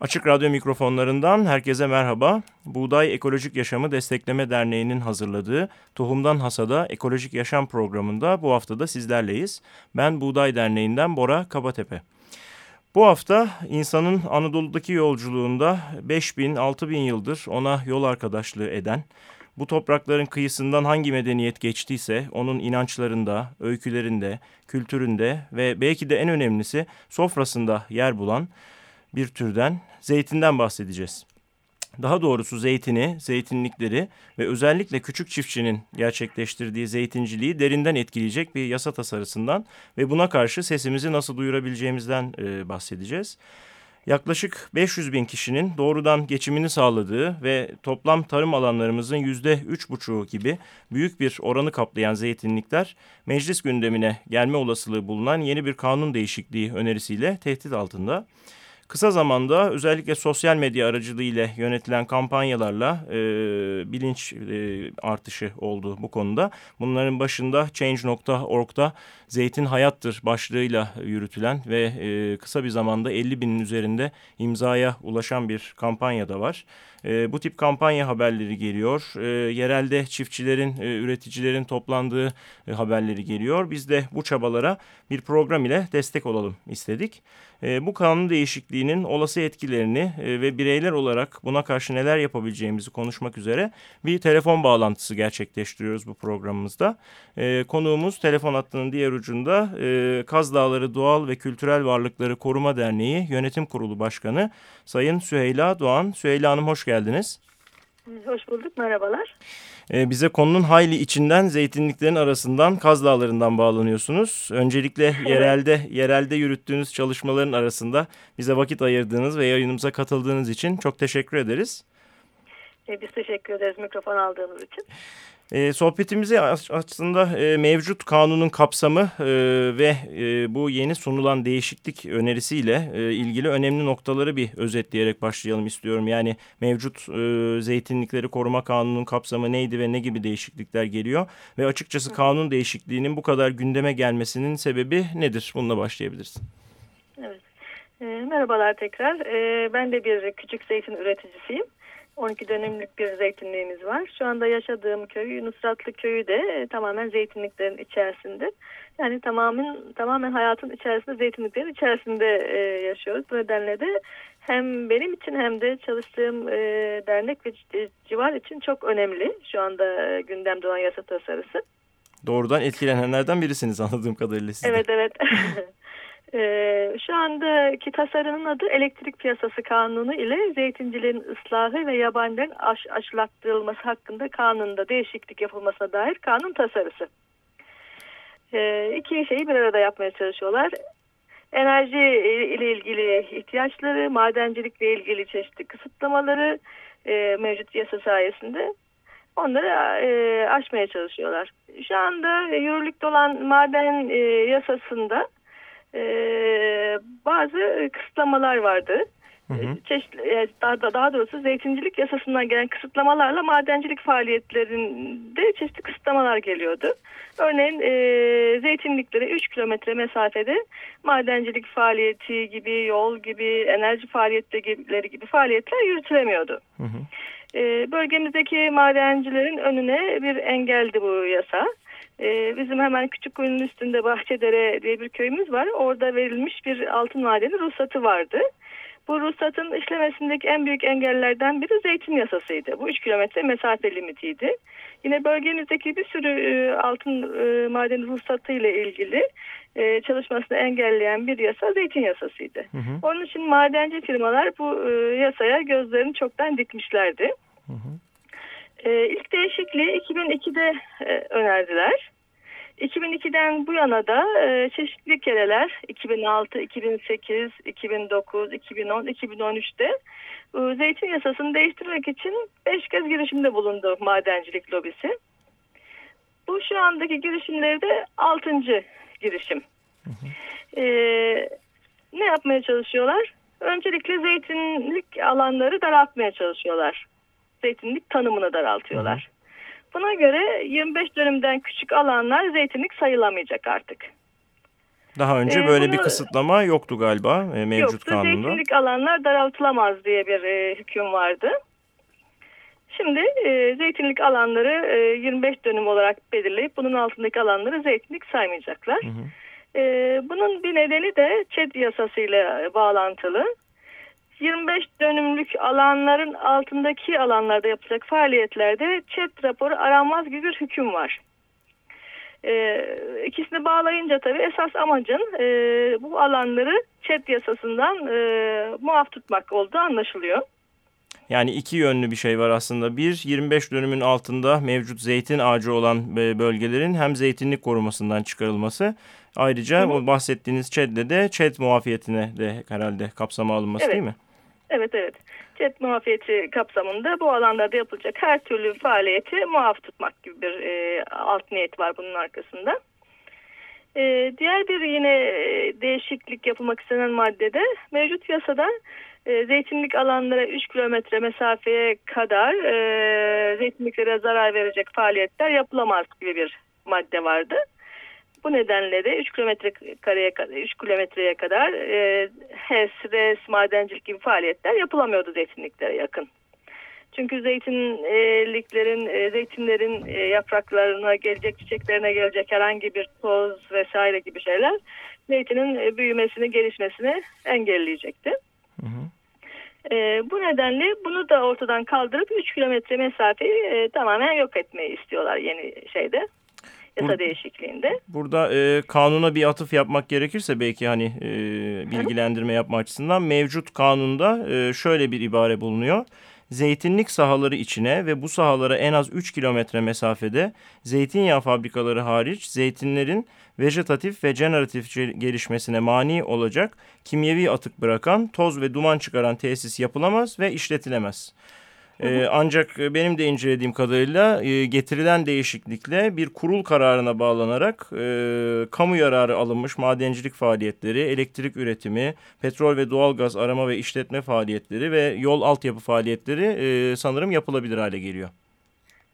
Açık Radyo mikrofonlarından herkese merhaba. Buğday Ekolojik Yaşamı Destekleme Derneği'nin hazırladığı Tohumdan Hasada Ekolojik Yaşam programında bu hafta da sizlerleyiz. Ben Buğday Derneği'nden Bora Kabatepe. Bu hafta insanın Anadolu'daki yolculuğunda 5000-6000 yıldır ona yol arkadaşlığı eden, bu toprakların kıyısından hangi medeniyet geçtiyse onun inançlarında, öykülerinde, kültüründe ve belki de en önemlisi sofrasında yer bulan bir türden zeytinden bahsedeceğiz. Daha doğrusu zeytini, zeytinlikleri ve özellikle küçük çiftçinin gerçekleştirdiği zeytinciliği derinden etkileyecek bir yasa tasarısından ve buna karşı sesimizi nasıl duyurabileceğimizden e, bahsedeceğiz. Yaklaşık 500 bin kişinin doğrudan geçimini sağladığı ve toplam tarım alanlarımızın yüzde üç buçuğu gibi büyük bir oranı kaplayan zeytinlikler meclis gündemine gelme olasılığı bulunan yeni bir kanun değişikliği önerisiyle tehdit altında. Kısa zamanda özellikle sosyal medya aracılığıyla yönetilen kampanyalarla e, bilinç e, artışı oldu bu konuda. Bunların başında Change.org'da Zeytin Hayattır başlığıyla yürütülen ve e, kısa bir zamanda 50 binin üzerinde imzaya ulaşan bir kampanya da var. E, bu tip kampanya haberleri geliyor. E, yerelde çiftçilerin, e, üreticilerin toplandığı e, haberleri geliyor. Biz de bu çabalara bir program ile destek olalım istedik. E, bu kanun değişikliğinin olası etkilerini e, ve bireyler olarak buna karşı neler yapabileceğimizi konuşmak üzere bir telefon bağlantısı gerçekleştiriyoruz bu programımızda. E, konuğumuz telefon hattının diğer ucunda e, Kaz Dağları Doğal ve Kültürel Varlıkları Koruma Derneği Yönetim Kurulu Başkanı Sayın Süheyla Doğan. Süheyla Hanım hoş geldiniz. Hoş bulduk, merhabalar. Ee, bize konunun hayli içinden zeytinliklerin arasından Kaz Dağları'ndan bağlanıyorsunuz. Öncelikle evet. yerelde yerelde yürüttüğünüz çalışmaların arasında bize vakit ayırdığınız ve yayınımıza katıldığınız için çok teşekkür ederiz. Ee, biz teşekkür ederiz mikrofon aldığınız için. E, sohbetimizi aslında e, mevcut kanunun kapsamı e, ve e, bu yeni sunulan değişiklik önerisiyle e, ilgili önemli noktaları bir özetleyerek başlayalım istiyorum. Yani mevcut e, zeytinlikleri koruma kanunun kapsamı neydi ve ne gibi değişiklikler geliyor? Ve açıkçası kanun değişikliğinin bu kadar gündeme gelmesinin sebebi nedir? Bununla başlayabilirsin. Evet. E, merhabalar tekrar. E, ben de bir küçük zeytin üreticisiyim. 12 dönümlük bir zeytinliğimiz var. Şu anda yaşadığım köy Nusratlı köyü de e, tamamen zeytinliklerin içerisinde. Yani tamamen tamamen hayatın içerisinde zeytinliklerin içerisinde e, yaşıyoruz. Bu nedenle de hem benim için hem de çalıştığım e, dernek ve civar için çok önemli şu anda e, gündemde olan yasa tasarısı. Doğrudan etkilenenlerden birisiniz anladığım kadarıyla siz Evet evet. Ee, şu andaki tasarının adı elektrik piyasası kanunu ile zeytincilerin ıslahı ve yabancıların aş, aşılattırılması hakkında kanunda değişiklik yapılmasına dair kanun tasarısı. Ee, iki şeyi bir arada yapmaya çalışıyorlar. Enerji ile ilgili ihtiyaçları, madencilikle ilgili çeşitli kısıtlamaları e, mevcut yasa sayesinde onları e, aşmaya çalışıyorlar. Şu anda yürürlükte olan maden e, yasasında e, bazı kısıtlamalar vardı. Hı hı. Çeşitli, e, daha, daha doğrusu zeytincilik yasasından gelen kısıtlamalarla madencilik faaliyetlerinde çeşitli kısıtlamalar geliyordu. Örneğin e, zeytinliklere 3 kilometre mesafede madencilik faaliyeti gibi, yol gibi, enerji faaliyetleri gibi faaliyetler yürütülemiyordu. Hı hı. E, bölgemizdeki madencilerin önüne bir engeldi bu yasa. Ee, bizim hemen küçük kuyunun üstünde Bahçedere diye bir köyümüz var. Orada verilmiş bir altın madeni ruhsatı vardı. Bu ruhsatın işlemesindeki en büyük engellerden biri zeytin yasasıydı. Bu 3 kilometre mesafe limitiydi. Yine bölgemizdeki bir sürü e, altın e, madeni ruhsatı ile ilgili e, çalışmasını engelleyen bir yasa zeytin yasasıydı. Hı hı. Onun için madenci firmalar bu e, yasaya gözlerini çoktan dikmişlerdi. Hı hı. E, ilk değişikliği 2002'de e, önerdiler. 2002'den bu yana da e, çeşitli kereler 2006, 2008, 2009, 2010, 2013'te e, zeytin yasasını değiştirmek için 5 kez girişimde bulundu madencilik lobisi. Bu şu andaki girişimleri de 6. girişim. Hı hı. E, ne yapmaya çalışıyorlar? Öncelikle zeytinlik alanları daraltmaya çalışıyorlar zeytinlik tanımını daraltıyorlar. Buna göre 25 dönümden küçük alanlar zeytinlik sayılamayacak artık. Daha önce e, böyle bunu, bir kısıtlama yoktu galiba e, mevcut yoktu. kanunda. Yoktu. Zeytinlik alanlar daraltılamaz diye bir e, hüküm vardı. Şimdi e, zeytinlik alanları e, 25 dönüm olarak belirleyip bunun altındaki alanları zeytinlik saymayacaklar. Hı hı. E, bunun bir nedeni de ÇED yasasıyla bağlantılı. 25 dönümlük alanların altındaki alanlarda yapılacak faaliyetlerde ÇED raporu aranmaz gibi bir hüküm var. E, ikisini bağlayınca tabii esas amacın e, bu alanları ÇED yasasından e, muaf tutmak olduğu anlaşılıyor. Yani iki yönlü bir şey var aslında. Bir, 25 dönümün altında mevcut zeytin ağacı olan bölgelerin hem zeytinlik korumasından çıkarılması. Ayrıca hı hı. bahsettiğiniz ÇED'de de ÇED muafiyetine de herhalde kapsama alınması evet. değil mi? Evet evet. ÇED muafiyeti kapsamında bu alanlarda yapılacak her türlü faaliyeti muaf tutmak gibi bir e, alt niyet var bunun arkasında. E, diğer bir yine e, değişiklik yapılmak istenen maddede mevcut yasada e, zeytinlik alanlara 3 kilometre mesafeye kadar e, zeytinliklere zarar verecek faaliyetler yapılamaz gibi bir madde vardı. Bu nedenle de 3 kilometre kareye 3 kilometreye kadar e, HES, RES, madencilik gibi faaliyetler yapılamıyordu zeytinliklere yakın. Çünkü zeytinliklerin, e, zeytinlerin e, yapraklarına gelecek, çiçeklerine gelecek herhangi bir toz vesaire gibi şeyler zeytinin e, büyümesini, gelişmesini engelleyecekti. Hı hı. E, bu nedenle bunu da ortadan kaldırıp 3 kilometre mesafeyi e, tamamen yok etmeyi istiyorlar yeni şeyde yasa Bur değişikliğinde. Burada e, kanuna bir atıf yapmak gerekirse belki hani e, bilgilendirme yapma açısından mevcut kanunda e, şöyle bir ibare bulunuyor zeytinlik sahaları içine ve bu sahalara en az 3 kilometre mesafede zeytinyağı fabrikaları hariç zeytinlerin vejetatif ve generatif gelişmesine mani olacak kimyevi atık bırakan, toz ve duman çıkaran tesis yapılamaz ve işletilemez. Ee, ancak benim de incelediğim kadarıyla e, getirilen değişiklikle bir kurul kararına bağlanarak e, kamu yararı alınmış madencilik faaliyetleri, elektrik üretimi, petrol ve doğalgaz arama ve işletme faaliyetleri ve yol altyapı faaliyetleri e, sanırım yapılabilir hale geliyor.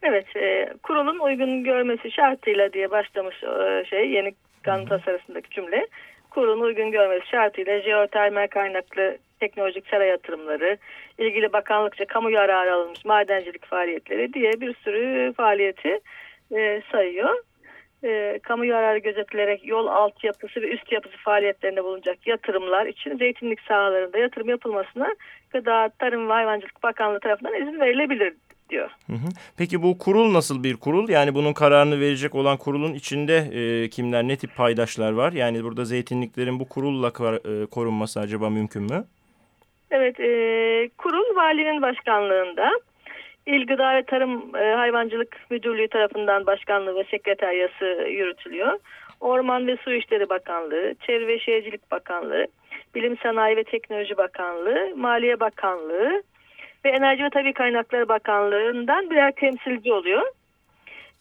Evet, e, kurulun uygun görmesi şartıyla diye başlamış e, şey yeni kanun tasarısındaki cümle. Kurulun uygun görmesi şartıyla jeotermal kaynaklı teknolojik saray yatırımları, ilgili bakanlıkça kamu yararı alınmış madencilik faaliyetleri diye bir sürü faaliyeti e, sayıyor. E, kamu yararı gözetilerek yol altyapısı ve üst yapısı faaliyetlerinde bulunacak yatırımlar için zeytinlik sahalarında yatırım yapılmasına Gıda, Tarım ve Hayvancılık Bakanlığı tarafından izin verilebilir diyor. Hı hı. Peki bu kurul nasıl bir kurul? Yani bunun kararını verecek olan kurulun içinde e, kimler, ne tip paydaşlar var? Yani burada zeytinliklerin bu kurulla e, korunması acaba mümkün mü? Evet, e, kurul valinin başkanlığında. İl Gıda ve Tarım e, Hayvancılık Müdürlüğü tarafından başkanlığı ve sekreteryası yürütülüyor. Orman ve Su İşleri Bakanlığı, Çevre ve Şehircilik Bakanlığı, Bilim Sanayi ve Teknoloji Bakanlığı, Maliye Bakanlığı ve Enerji ve Tabi Kaynakları Bakanlığı'ndan birer temsilci oluyor.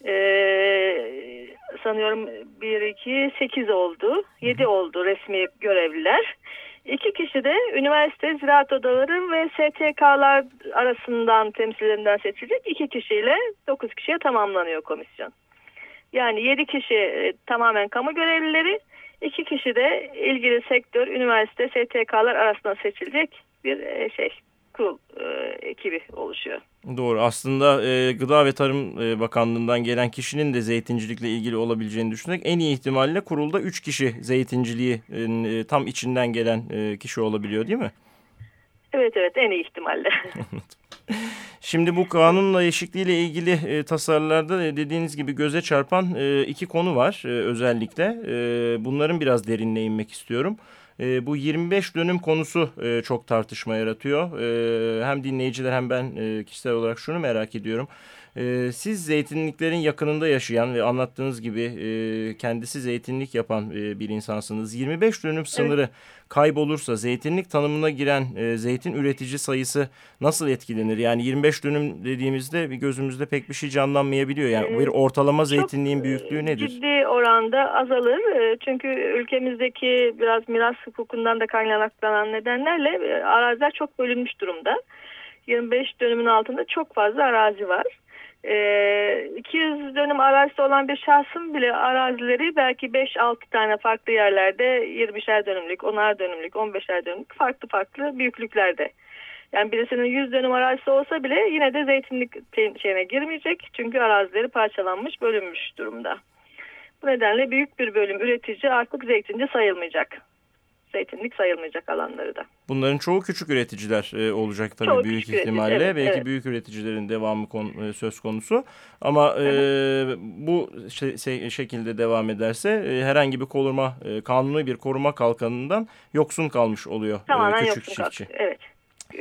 Ee, sanıyorum 1, 2, 8 oldu. 7 oldu resmi görevliler. İki kişi de üniversite ziraat odaları ve STK'lar arasından temsillerinden seçilecek. iki kişiyle dokuz kişiye tamamlanıyor komisyon. Yani yedi kişi e, tamamen kamu görevlileri, iki kişi de ilgili sektör, üniversite, STK'lar arasından seçilecek bir e, şey kurul e, ekibi oluşuyor. Doğru. Aslında e, Gıda ve Tarım e, Bakanlığı'ndan gelen kişinin de zeytincilikle ilgili olabileceğini düşünerek en iyi ihtimalle kurulda 3 kişi zeytinciliği e, tam içinden gelen e, kişi olabiliyor değil mi? Evet evet en iyi ihtimalle. Şimdi bu kanunla değişikliğiyle ilgili e, tasarılarda e, dediğiniz gibi göze çarpan e, iki konu var e, özellikle. E, bunların biraz derinine inmek istiyorum. E, bu 25 dönüm konusu e, çok tartışma yaratıyor. E, hem dinleyiciler hem ben e, kişisel olarak şunu merak ediyorum. E, siz zeytinliklerin yakınında yaşayan ve anlattığınız gibi e, kendisi zeytinlik yapan e, bir insansınız. 25 dönüm sınırı evet. kaybolursa zeytinlik tanımına giren e, zeytin üretici sayısı nasıl etkilenir? Yani 25 dönüm dediğimizde bir gözümüzde pek bir şey canlanmayabiliyor. Yani ee, bir ortalama zeytinliğin büyüklüğü nedir? Ciddi oranda azalır. Çünkü ülkemizdeki biraz miras hukukundan da kaynaklanan nedenlerle araziler çok bölünmüş durumda. 25 dönümün altında çok fazla arazi var. E, 200 dönüm arazisi olan bir şahsın bile arazileri belki 5-6 tane farklı yerlerde 20'şer dönümlük, 10'ar dönümlük, 15'er dönümlük farklı farklı büyüklüklerde. Yani birisinin 100 dönüm arazisi olsa bile yine de zeytinlik şeyine girmeyecek. Çünkü arazileri parçalanmış, bölünmüş durumda. Bu nedenle büyük bir bölüm üretici artık zeytinci sayılmayacak zeytinlik sayılmayacak alanları da. Bunların çoğu küçük üreticiler e, olacak tabii çoğu büyük ihtimalle. Evet, Belki evet. büyük üreticilerin devamı konu, e, söz konusu. Ama e, bu şey, şekilde devam ederse e, herhangi bir koruma, e, kanuni bir koruma kalkanından yoksun kalmış oluyor Tamamen e, küçük yoksun çiftçi. Kalk. Evet.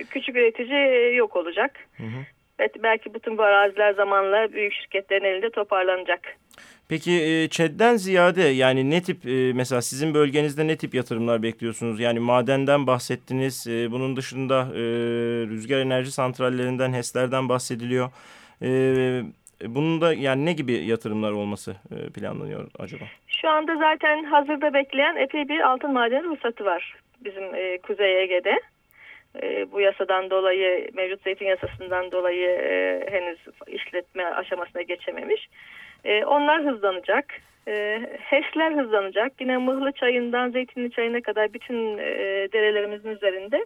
Küçük üretici yok olacak. Hı hı. Evet, belki bütün bu araziler zamanla büyük şirketlerin elinde toparlanacak. Peki e, ÇED'den ziyade yani ne tip e, mesela sizin bölgenizde ne tip yatırımlar bekliyorsunuz? Yani madenden bahsettiniz. E, bunun dışında e, rüzgar enerji santrallerinden, HES'lerden bahsediliyor. E, bunun da yani ne gibi yatırımlar olması planlanıyor acaba? Şu anda zaten hazırda bekleyen epey bir altın madeni ruhsatı var bizim Kuzey Ege'de. Bu yasadan dolayı mevcut zeytin yasasından dolayı henüz işletme aşamasına geçememiş. E, onlar hızlanacak. E, HES'ler hızlanacak. Yine Mıhlı çayından Zeytinli çayına kadar bütün e, derelerimizin üzerinde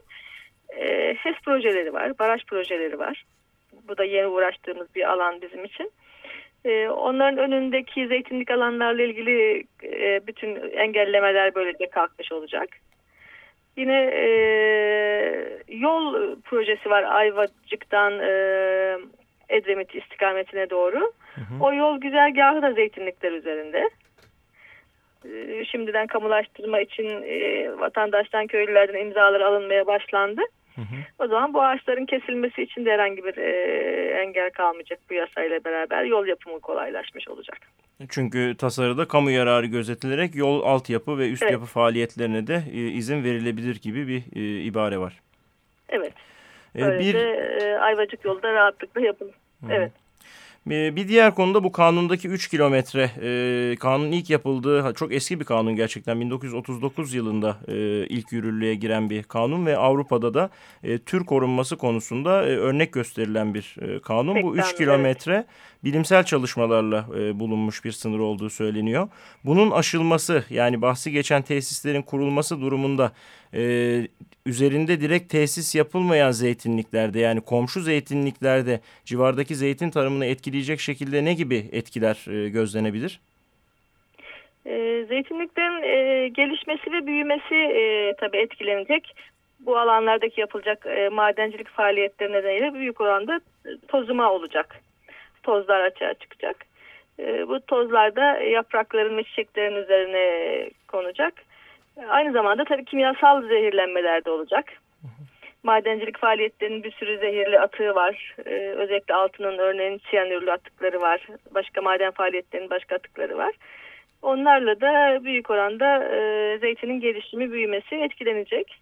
e, HES projeleri var, baraj projeleri var. Bu da yeni uğraştığımız bir alan bizim için. E, onların önündeki zeytinlik alanlarla ilgili e, bütün engellemeler böylece kalkmış olacak. Yine e, yol projesi var Ayvacık'tan e, Edremit istikametine doğru. Hı hı. O yol güzergahı da zeytinlikler üzerinde. Ee, şimdiden kamulaştırma için e, vatandaştan köylülerden imzalar alınmaya başlandı. Hı hı. O zaman bu ağaçların kesilmesi için de herhangi bir e, engel kalmayacak bu yasayla beraber yol yapımı kolaylaşmış olacak. Çünkü tasarıda kamu yararı gözetilerek yol altyapı ve üst evet. yapı faaliyetlerine de e, izin verilebilir gibi bir e, ibare var. Evet. Böylece bir... e, Ayvacık yolda rahatlıkla yapılır. Evet. Ee, bir diğer konuda bu kanundaki 3 kilometre e, kanun ilk yapıldığı çok eski bir kanun gerçekten 1939 yılında e, ilk yürürlüğe giren bir kanun ve Avrupa'da da e, tür korunması konusunda e, örnek gösterilen bir e, kanun. Bu 3 kilometre. Bilimsel çalışmalarla e, bulunmuş bir sınır olduğu söyleniyor. Bunun aşılması yani bahsi geçen tesislerin kurulması durumunda e, üzerinde direkt tesis yapılmayan zeytinliklerde yani komşu zeytinliklerde civardaki zeytin tarımını etkileyecek şekilde ne gibi etkiler e, gözlenebilir? E, zeytinliklerin e, gelişmesi ve büyümesi e, tabii etkilenecek. Bu alanlardaki yapılacak e, madencilik faaliyetleri nedeniyle büyük oranda tozuma olacak. Tozlar açığa çıkacak. E, bu tozlar da yaprakların ve çiçeklerin üzerine konacak Aynı zamanda tabii kimyasal zehirlenmeler de olacak. Madencilik faaliyetlerinin bir sürü zehirli atığı var. Ee, özellikle altının örneğin siyanürlü atıkları var. Başka maden faaliyetlerinin başka atıkları var. Onlarla da büyük oranda e, zeytinin gelişimi, büyümesi etkilenecek.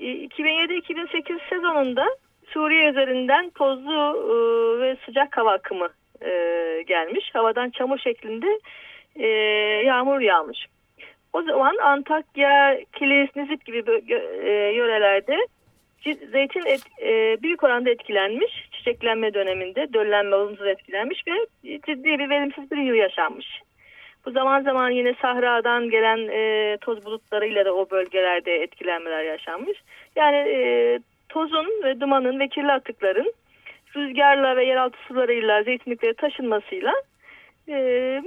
2007-2008 sezonunda Suriye üzerinden tozlu e, ve sıcak hava akımı e, gelmiş. Havadan çamur şeklinde e, yağmur yağmış. O zaman Antakya, Kilis, Nizip gibi e, yörelerde zeytin et, büyük oranda etkilenmiş. Çiçeklenme döneminde döllenme olumsuz etkilenmiş ve ciddi bir verimsiz bir yıl yaşanmış. Bu zaman zaman yine sahradan gelen e, toz bulutlarıyla da o bölgelerde etkilenmeler yaşanmış. Yani e, tozun ve dumanın ve kirli atıkların rüzgarla ve yeraltı sularıyla zeytinliklere taşınmasıyla e,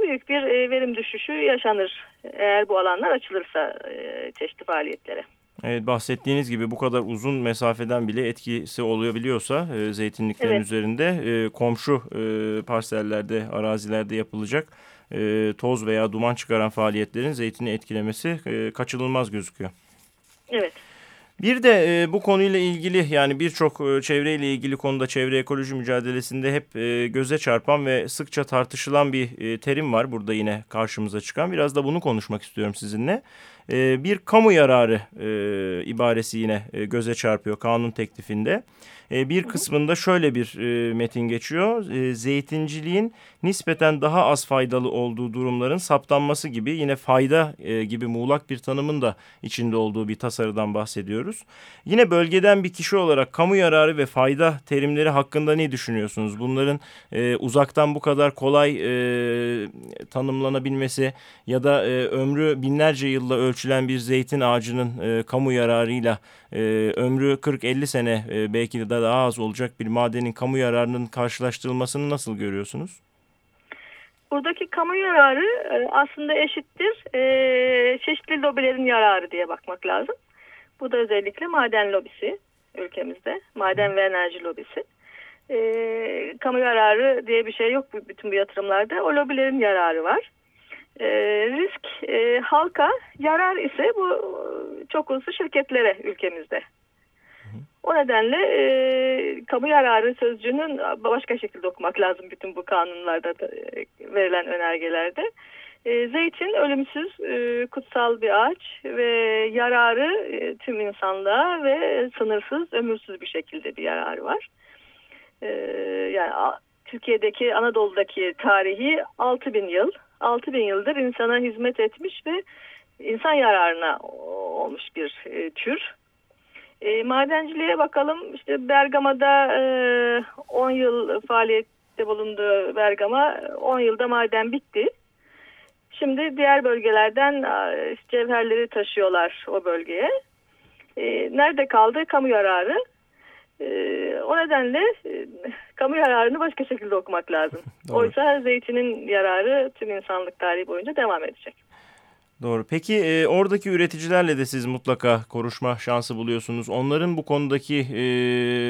büyük bir e, verim düşüşü yaşanır eğer bu alanlar açılırsa e, çeşitli faaliyetlere. Evet bahsettiğiniz gibi bu kadar uzun mesafeden bile etkisi olabiliyorsa e, zeytinliklerin evet. üzerinde e, komşu e, parsellerde, arazilerde yapılacak e, toz veya duman çıkaran faaliyetlerin zeytini etkilemesi e, kaçınılmaz gözüküyor. Evet. Bir de e, bu konuyla ilgili yani birçok e, çevreyle ilgili konuda çevre ekoloji mücadelesinde hep e, göze çarpan ve sıkça tartışılan bir e, terim var burada yine karşımıza çıkan. Biraz da bunu konuşmak istiyorum sizinle. E, bir kamu yararı e, ibaresi yine e, göze çarpıyor kanun teklifinde. E, bir kısmında şöyle bir e, metin geçiyor. E, zeytinciliğin nispeten daha az faydalı olduğu durumların saptanması gibi yine fayda e, gibi muğlak bir tanımın da içinde olduğu bir tasarıdan bahsediyoruz. Yine bölgeden bir kişi olarak kamu yararı ve fayda terimleri hakkında ne düşünüyorsunuz? Bunların e, uzaktan bu kadar kolay e, tanımlanabilmesi ya da e, ömrü binlerce yılla ölçülen bir zeytin ağacının e, kamu yararıyla e, ömrü 40-50 sene e, belki de daha az olacak bir madenin kamu yararının karşılaştırılmasını nasıl görüyorsunuz? Buradaki kamu yararı e, aslında eşittir e, çeşitli lobilerin yararı diye bakmak lazım. Bu da özellikle maden lobisi ülkemizde, maden ve enerji lobisi. E, kamu yararı diye bir şey yok bütün bu yatırımlarda. O lobilerin yararı var. E, risk e, halka, yarar ise bu çok uluslu şirketlere ülkemizde. O nedenle e, kamu yararı sözcüğünün başka şekilde okumak lazım bütün bu kanunlarda da, e, verilen önergelerde. E, zeytin ölümsüz, e, kutsal bir ağaç ve yararı e, tüm insanlığa ve sınırsız, ömürsüz bir şekilde bir yararı var. E, yani Türkiye'deki, Anadolu'daki tarihi 6000 yıl. 6000 yıldır insana hizmet etmiş ve insan yararına olmuş bir e, tür. E, madenciliğe bakalım. İşte Bergama'da e, 10 yıl faaliyette bulundu Bergama. 10 yılda maden bitti. Şimdi diğer bölgelerden e, cevherleri taşıyorlar o bölgeye. E, nerede kaldı? Kamu yararı. E, o nedenle e, kamu yararını başka şekilde okumak lazım. Oysa zeytinin yararı tüm insanlık tarihi boyunca devam edecek. Doğru. Peki e, oradaki üreticilerle de siz mutlaka konuşma şansı buluyorsunuz. Onların bu konudaki e,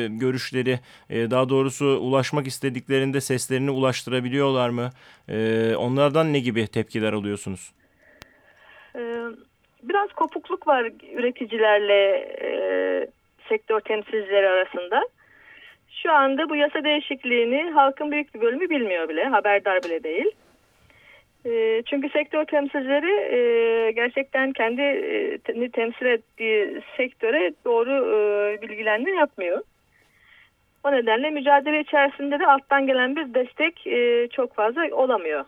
görüşleri, e, daha doğrusu ulaşmak istediklerinde seslerini ulaştırabiliyorlar mı? E, onlardan ne gibi tepkiler alıyorsunuz? Ee, biraz kopukluk var üreticilerle e, sektör temsilcileri arasında. Şu anda bu yasa değişikliğini halkın büyük bir bölümü bilmiyor bile, haberdar bile değil. Ee, çünkü sektör temsilcileri e, gerçekten kendi e, temsil ettiği sektöre doğru e, bilgilendirme yapmıyor. O nedenle mücadele içerisinde de alttan gelen bir destek çok fazla olamıyor.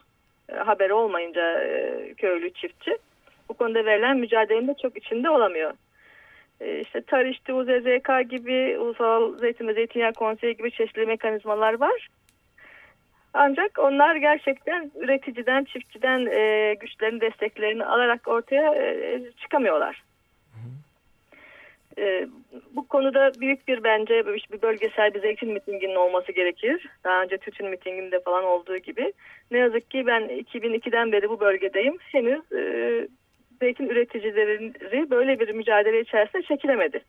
Haberi olmayınca köylü çiftçi. Bu konuda verilen mücadelenin de çok içinde olamıyor. İşte TARİŞ'te UZZK gibi Ulusal Zeytin ve Zeytinyağı Konseyi gibi çeşitli mekanizmalar var. Ancak onlar gerçekten üreticiden, çiftçiden e, güçlerini, desteklerini alarak ortaya e, çıkamıyorlar. E, bu konuda büyük bir bence bir bölgesel bir zeytin mitinginin olması gerekir. Daha önce tütün mitinginde falan olduğu gibi. Ne yazık ki ben 2002'den beri bu bölgedeyim. Henüz e, zeytin üreticileri böyle bir mücadele içerisinde çekilemedi.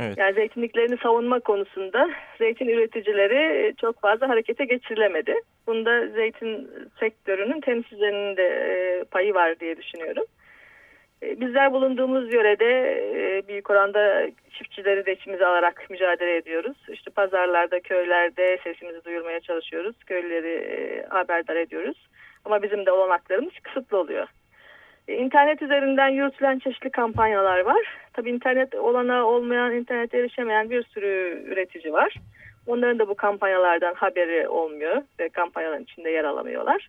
Evet. Yani zeytinliklerini savunma konusunda zeytin üreticileri çok fazla harekete geçirilemedi. Bunda zeytin sektörünün temsilcilerinin de e, payı var diye düşünüyorum. E, bizler bulunduğumuz yörede e, büyük oranda çiftçileri de içimize alarak mücadele ediyoruz. İşte pazarlarda, köylerde sesimizi duyurmaya çalışıyoruz. Köylüleri haberdar ediyoruz. Ama bizim de olanaklarımız kısıtlı oluyor. İnternet üzerinden yürütülen çeşitli kampanyalar var. Tabii internet olana olmayan, internete erişemeyen bir sürü üretici var. Onların da bu kampanyalardan haberi olmuyor ve kampanyaların içinde yer alamıyorlar.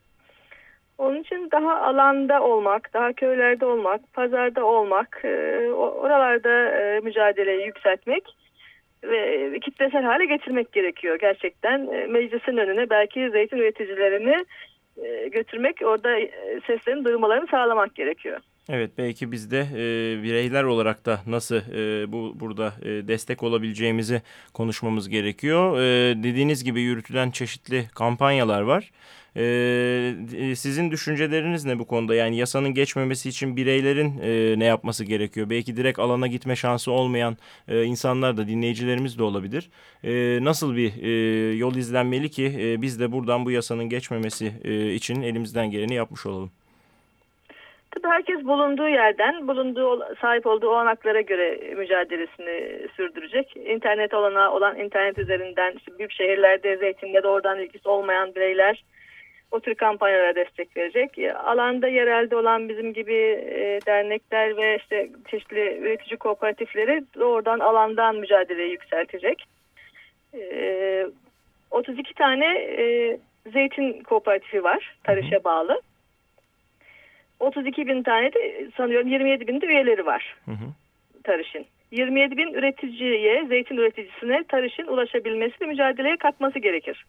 Onun için daha alanda olmak, daha köylerde olmak, pazarda olmak, e, oralarda e, mücadeleyi yükseltmek ve kitlesel hale getirmek gerekiyor. Gerçekten e, meclisin önüne belki zeytin üreticilerini götürmek, orada e, seslerin duymalarını sağlamak gerekiyor. Evet belki biz de e, bireyler olarak da nasıl e, bu burada e, destek olabileceğimizi konuşmamız gerekiyor. E, dediğiniz gibi yürütülen çeşitli kampanyalar var. Ee, e, sizin düşünceleriniz ne bu konuda? Yani yasanın geçmemesi için bireylerin e, ne yapması gerekiyor? Belki direkt alana gitme şansı olmayan e, insanlar da dinleyicilerimiz de olabilir. E, nasıl bir e, yol izlenmeli ki e, biz de buradan bu yasanın geçmemesi e, için elimizden geleni yapmış olalım? Tabii herkes bulunduğu yerden, bulunduğu sahip olduğu olanaklara göre mücadelesini sürdürecek. İnternet olana olan internet üzerinden işte büyük şehirlerde zeytinle doğrudan ilgisi olmayan bireyler o tür kampanyalara destek verecek. Alanda yerelde olan bizim gibi e, dernekler ve işte çeşitli üretici kooperatifleri oradan alandan mücadeleyi yükseltecek. E, 32 tane e, zeytin kooperatifi var Tarış'a bağlı. 32 bin tane de sanıyorum 27 bin de üyeleri var hı hı. Tarış'ın. 27 bin üreticiye, zeytin üreticisine Tarış'ın ulaşabilmesi ve mücadeleye katması gerekir.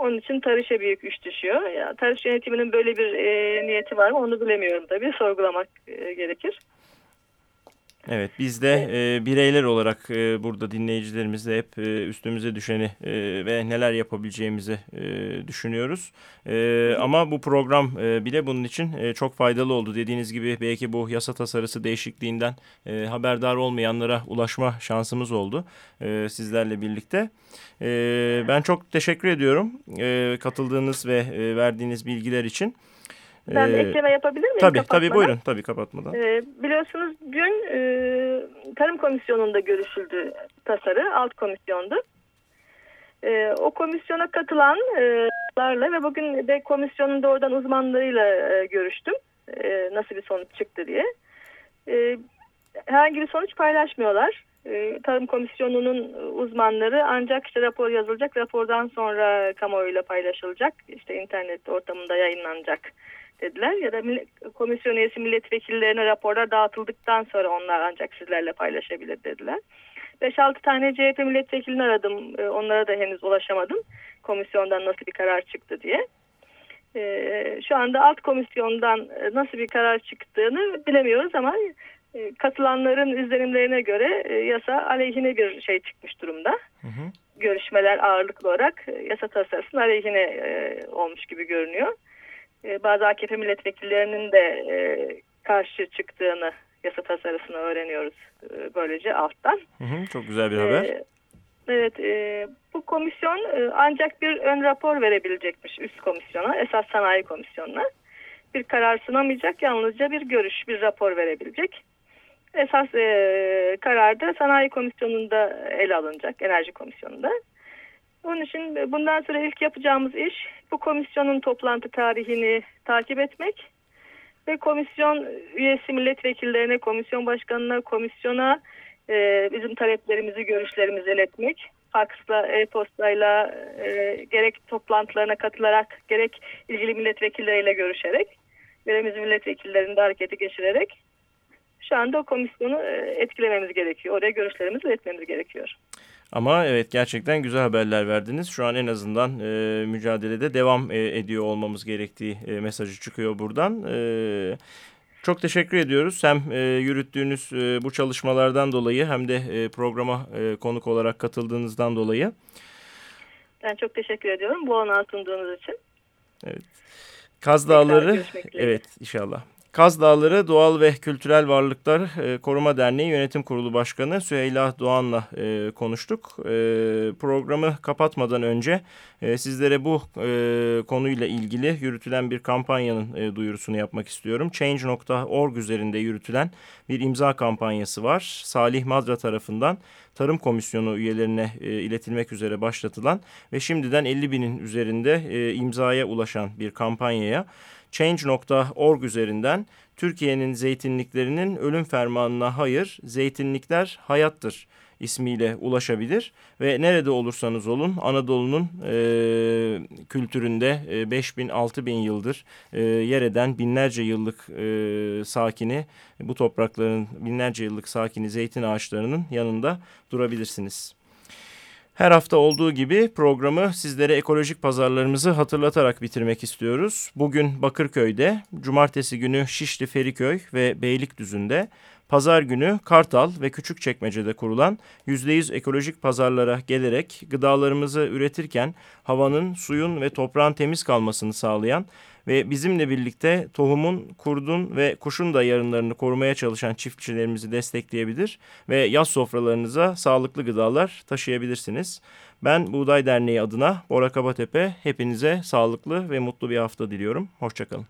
Onun için Tarış'a büyük güç düşüyor. Ya, Tarış yönetiminin böyle bir e, niyeti var mı onu bilemiyorum tabii. Sorgulamak e, gerekir. Evet biz de e, bireyler olarak e, burada dinleyicilerimizle hep e, üstümüze düşeni e, ve neler yapabileceğimizi e, düşünüyoruz. E, ama bu program e, bile bunun için e, çok faydalı oldu. Dediğiniz gibi belki bu yasa tasarısı değişikliğinden e, haberdar olmayanlara ulaşma şansımız oldu e, sizlerle birlikte. E, ben çok teşekkür ediyorum e, katıldığınız ve e, verdiğiniz bilgiler için. Ben ee, ekleme yapabilir miyim? Tabii tabii buyurun tabii kapatmadan. Ee, biliyorsunuz dün e, Tarım Komisyonu'nda görüşüldü tasarı alt komisyondu. E, o komisyona katılanlarla e, ve bugün de komisyonun doğrudan uzmanlarıyla e, görüştüm. E, nasıl bir sonuç çıktı diye. E, herhangi bir sonuç paylaşmıyorlar. E, Tarım Komisyonu'nun uzmanları ancak işte rapor yazılacak, rapordan sonra kamuoyuyla paylaşılacak, işte internet ortamında yayınlanacak dediler. Ya da komisyon üyesi milletvekillerine raporlar dağıtıldıktan sonra onlar ancak sizlerle paylaşabilir dediler. 5-6 tane CHP milletvekilini aradım. E, onlara da henüz ulaşamadım. Komisyondan nasıl bir karar çıktı diye. E, şu anda alt komisyondan e, nasıl bir karar çıktığını bilemiyoruz ama katılanların izlenimlerine göre yasa aleyhine bir şey çıkmış durumda. Hı hı. Görüşmeler ağırlıklı olarak yasa tasarısının aleyhine olmuş gibi görünüyor e, bazı AKP milletvekillerinin de e, karşı çıktığını yasa tasarısını öğreniyoruz e, böylece alttan. Hı hı, çok güzel bir haber. E, evet, e, bu komisyon e, ancak bir ön rapor verebilecekmiş üst komisyona, esas sanayi komisyonuna. Bir karar sunamayacak, yalnızca bir görüş, bir rapor verebilecek. Esas e, karar da sanayi komisyonunda ele alınacak, enerji komisyonunda. Onun için bundan sonra ilk yapacağımız iş bu komisyonun toplantı tarihini takip etmek ve komisyon üyesi milletvekillerine, komisyon başkanına, komisyona e, bizim taleplerimizi, görüşlerimizi iletmek. Faksla, e-postayla e, gerek toplantılarına katılarak, gerek ilgili milletvekilleriyle görüşerek, görevimiz milletvekillerini de harekete geçirerek şu anda o komisyonu e, etkilememiz gerekiyor. Oraya görüşlerimizi iletmemiz gerekiyor. Ama evet gerçekten güzel haberler verdiniz. Şu an en azından e, mücadelede devam e, ediyor olmamız gerektiği e, mesajı çıkıyor buradan. E, çok teşekkür ediyoruz. Hem e, yürüttüğünüz e, bu çalışmalardan dolayı hem de e, programa e, konuk olarak katıldığınızdan dolayı. Ben çok teşekkür ediyorum bu olanağı sundduğunuz için. Evet. Kaz Dağları, evet inşallah. Kaz Dağları Doğal ve Kültürel Varlıklar e, Koruma Derneği Yönetim Kurulu Başkanı Süheyla Doğan'la e, konuştuk. E, programı kapatmadan önce sizlere bu konuyla ilgili yürütülen bir kampanyanın duyurusunu yapmak istiyorum. Change.org üzerinde yürütülen bir imza kampanyası var. Salih Madra tarafından Tarım Komisyonu üyelerine iletilmek üzere başlatılan ve şimdiden 50 binin üzerinde imzaya ulaşan bir kampanyaya Change.org üzerinden Türkiye'nin zeytinliklerinin ölüm fermanına hayır, zeytinlikler hayattır ismiyle ulaşabilir. Ve nerede olursanız olun Anadolu'nun e, kültüründe e, 5 bin 6 bin yıldır e, yer eden binlerce yıllık e, sakini bu toprakların binlerce yıllık sakini zeytin ağaçlarının yanında durabilirsiniz. Her hafta olduğu gibi programı sizlere ekolojik pazarlarımızı hatırlatarak bitirmek istiyoruz. Bugün Bakırköy'de, cumartesi günü Şişli Feriköy ve Beylikdüzü'nde, pazar günü Kartal ve Küçükçekmece'de kurulan %100 ekolojik pazarlara gelerek gıdalarımızı üretirken havanın, suyun ve toprağın temiz kalmasını sağlayan ve bizimle birlikte tohumun, kurdun ve kuşun da yarınlarını korumaya çalışan çiftçilerimizi destekleyebilir ve yaz sofralarınıza sağlıklı gıdalar taşıyabilirsiniz. Ben Buğday Derneği adına Bora Kabatepe hepinize sağlıklı ve mutlu bir hafta diliyorum. Hoşçakalın.